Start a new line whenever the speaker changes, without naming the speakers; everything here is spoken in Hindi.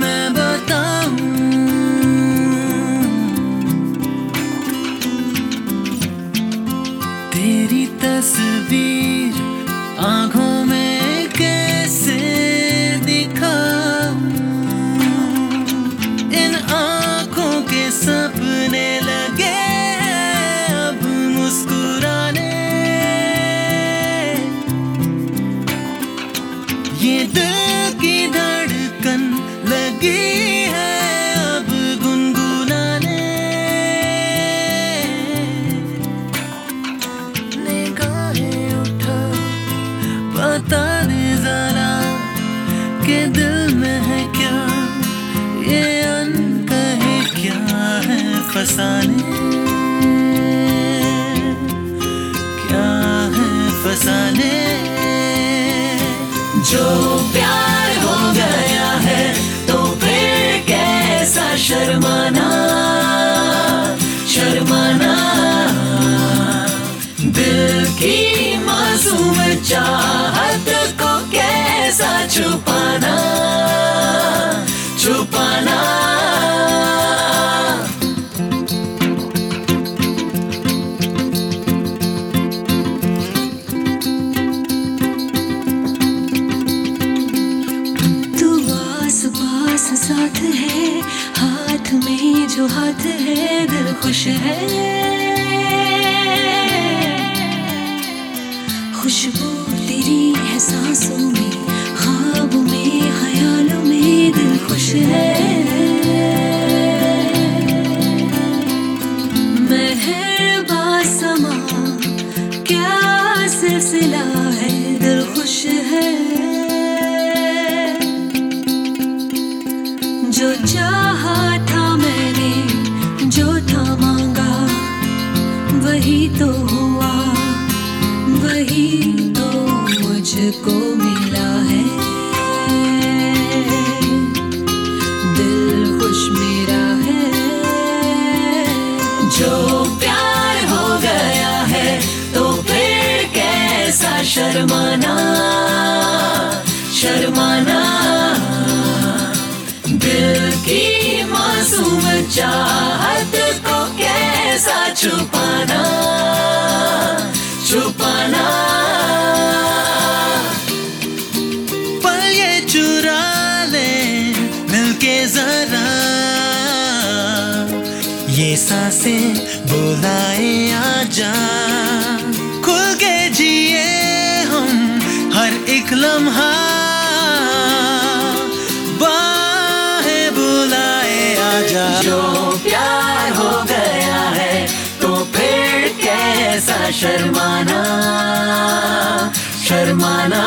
मैं बताऊँ। तेरी तस्वीर आँखों बता दे जरा के दिल में है क्या। ये अनकहे क्या है फसाने? क्या है फसाने? जो प्यार हो गया है तो फिर कैसा शर्माना? छुपाना छुपाना।
तू आस पास साथ है, हाथ में जो हाथ है, दिल खुश है। खुशबू तेरी है सांसों में जो चाहा था मैंने, जो था मांगा, वही तो हुआ, वही तो मुझको मिला है। दिल खुश मेरा है।
जो प्यार हो गया है तो कैसा शर्माना शर्माना। दिल की मासूम चाहत को कैसा छुपाना? छुपाना। पल ये चुरा ले जरा। ये खुल के जिए हम हर एक लम्हा। शर्माना शर्माना